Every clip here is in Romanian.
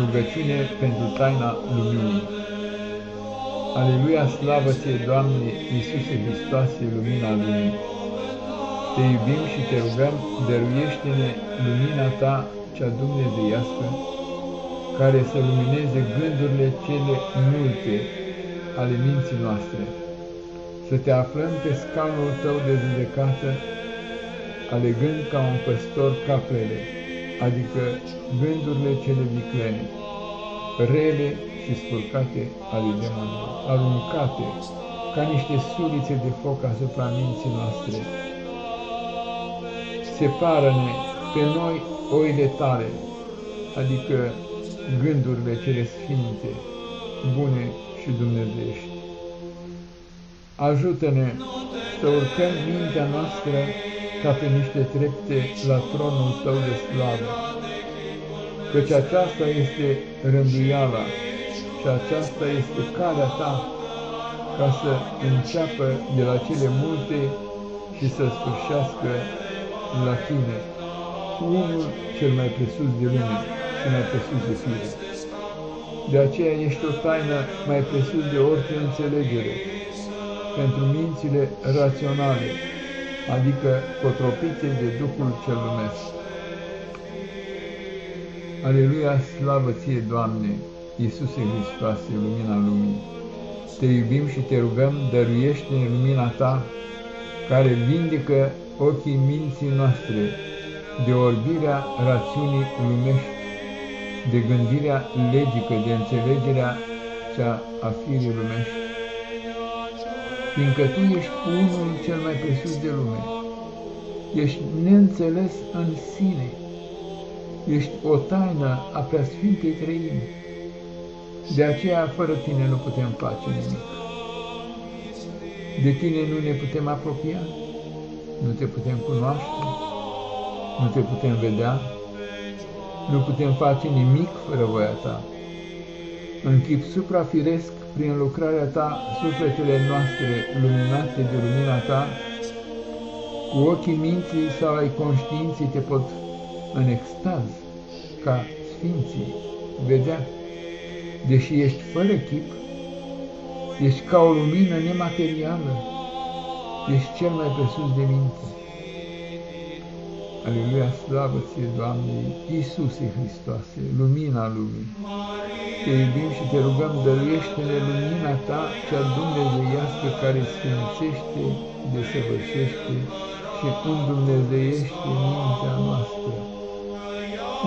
Rugăciune pentru taina luminii. Aleluia, slavă ție, Doamne, Iisuse Hristoase, lumina lumii. Te iubim și te rugăm, dăruiește-ne lumina ta cea dumnezeiască, care să lumineze gândurile cele multe ale minții noastre, să te aflăm pe scaunul tău de judecată, alegând ca un păstor caprele, adică gândurile cele viclene, rele și spurcate ale demonilor, aruncate ca niște sulițe de foc asupra minții noastre. Separă-ne pe noi oile tale, adică gândurile cele sfinte, bune și dumnezeiești. Ajută-ne să urcăm mintea noastră ca pe niște trepte la tronul tău de slavă, căci aceasta este rânduiala și aceasta este calea ta, ca să înceapă de la cele multe și să sfârșească la tine, unul cel mai presus de lume și mai presus de fire. De aceea ești o taină mai presus de orice înțelegere. Pentru mințile raționale, adică cotropite de Duhul cel lumesc. Aleluia, slavă ție, Doamne, Iisuse Hristoase, lumina lumii! Te iubim și te rugăm, dăruiește-ne lumina Ta, care vindică ochii minții noastre de orbirea rațiunii lumești, de gândirea legică, de înțelegerea cea a firii lumești fiindcă Tu ești unul cel mai presus de lume, ești neînțeles în sine, ești o taină a preasfintei trăimi, de aceea fără Tine nu putem face nimic. De Tine nu ne putem apropia, nu Te putem cunoaște, nu Te putem vedea, nu putem face nimic fără voia Ta. În chip suprafiresc prin lucrarea ta, sufletele noastre luminate de lumina ta, cu ochii minții sau ai conștiinței te pot în extaz, ca sfinții, vedea, deși ești fără chip, ești ca o lumină nematerială, ești cel mai presus de minte. Aleluia, slavă ție, Doamne, Iisuse Hristoase, lumina lumii. Te iubim și te rugăm, dăruiește-ne lumina Ta, cea dumnezeiască care sfințește, desăvârșește și îndumnezeiește mintea noastră.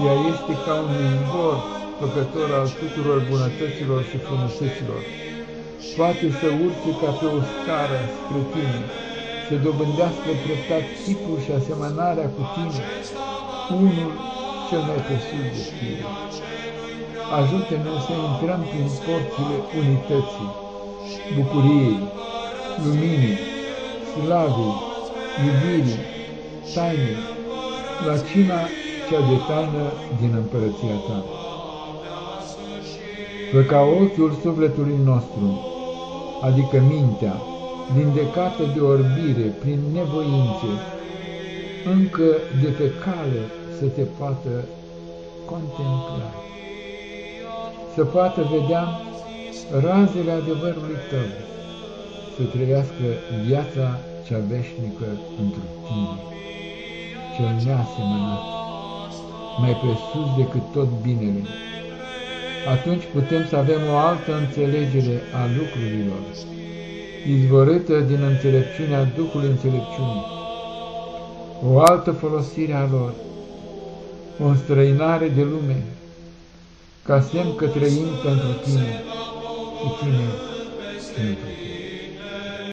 Ea este ca un izvor făcător al tuturor bunătăților și frumuseților. Poate să urce ca pe o scară spre tine, să dobândească treptat chipul și asemănarea cu tine, unul cel mai presus de tine. Ajută-ne să intrăm prin porțile unității, bucuriei, luminii, slavei, iubirii, tainei, la cina cea de taină din împărăția ta. Fă ca ochiul sufletului nostru, adică mintea, vindecată de orbire prin nevoințe, încă de pe cale să te poată contempla, să poată vedea razele adevărului tău, să trăiască viața cea veșnică într tine, cel neasemănat, mai presus decât tot binele. Atunci putem să avem o altă înțelegere a lucrurilor, izvorâtă din înțelepciunea Duhului înțelepciunii, o altă folosire a lor, o înstrăinare de lume, ca semn că trăim pentru tine și tine pentru tine.